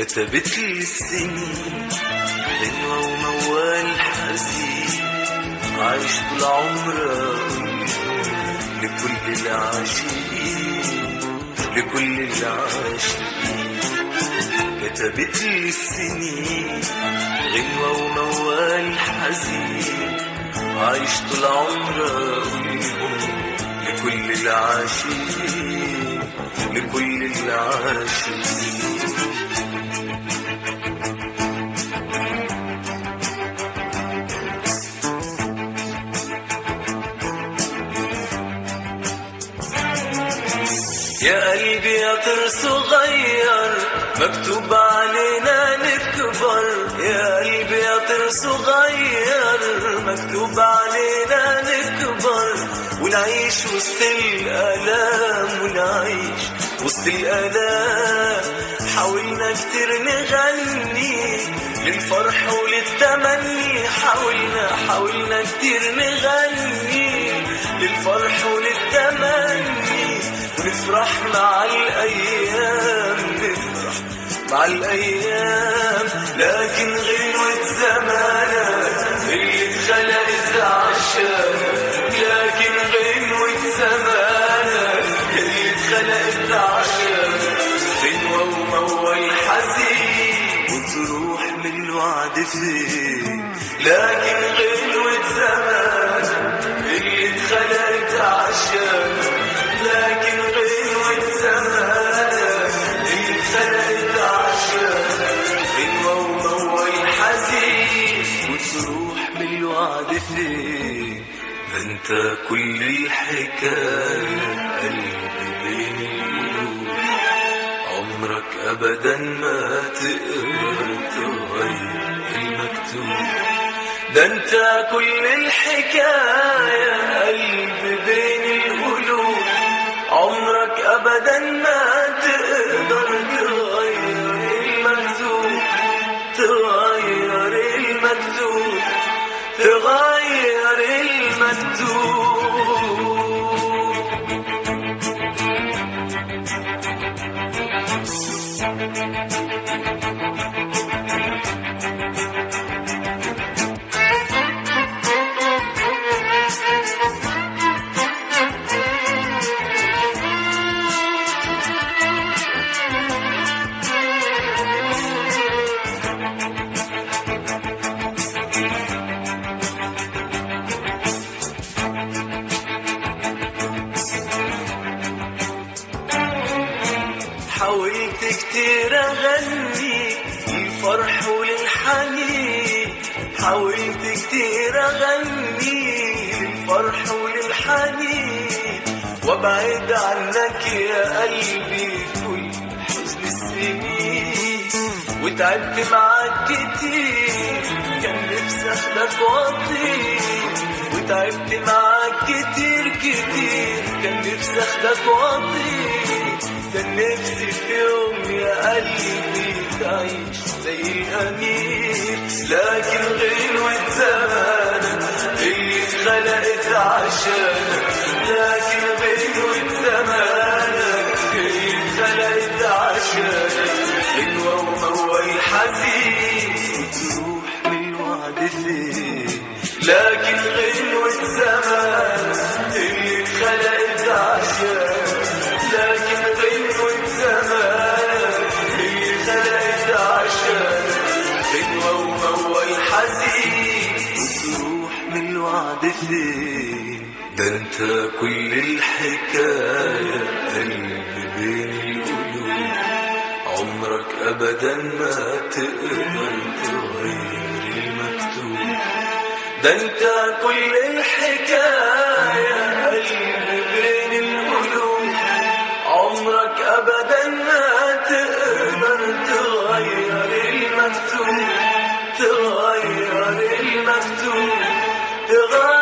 كتبت لي السنين غنوة وموال حزين عايش طول عمري لكل العاشقين لكل العاشقين كتبت لي السنين غنوة وموال حزين عايش طول عمري لكل العاشقين لكل العاشقين يا قلبي يا طير صغير مكتوب علينا نكبر. يا قلبي يا طير صغير مكتوب علينا نكبر. ونعيش وسط الآلام ونعيش وسط الآلام حاولنا كتير نغني للفرح وللتمني. حاولنا حاولنا كتير نغني للفرح وللتمني. ونفرح مع الأيام نفرح مع الأيام. لكن غنوة زمانك اللي اتخلقت عشانك لكن غنوة زمانك اللي اتخلقت عشانك غنوة وموال حزين وتروح من الوعد فين. لكن غنوة زمانك اللي اتخلقت عشانك لكن وتروح من الوعد فين ده انت كل الحكاية قلبي بين عمرك ابدا ما تقدر تغير المكتوب ده انت كل الحكاية قلبي بين ابدا ما تقدر تغير المكتوب تغير المكتوب تغير المكتوب حاولت كتير أغني للفرح وللحنين حاولت كتير أغني للفرح وللحنين وابعد عنك يا قلبي كل حزن السنين. وتعبت معاك كتير كان نفسي أخدك وأطير. وتعبت معاك كتير كتير كان نفسي أخدك وأطير. كان نفسي في يوم يا قلبي تعيش زي الأمير لكن غنوة زمانك اللي اتخلقت عشانك. لكن غنوة زمانك اللي اتخلقت عشانك. غنوة وموال حزين وتروح من الوعد فين الوعد فين ده انت كل الحكاية قلبي بين القلوب عمرك ابدا ما تقدر تغير المكتوب. ده انت كل الحكاية قلبي بين القلوب. عمرك ابدا ما تقدر تغير المكتوب. تغير المكتوب. تغير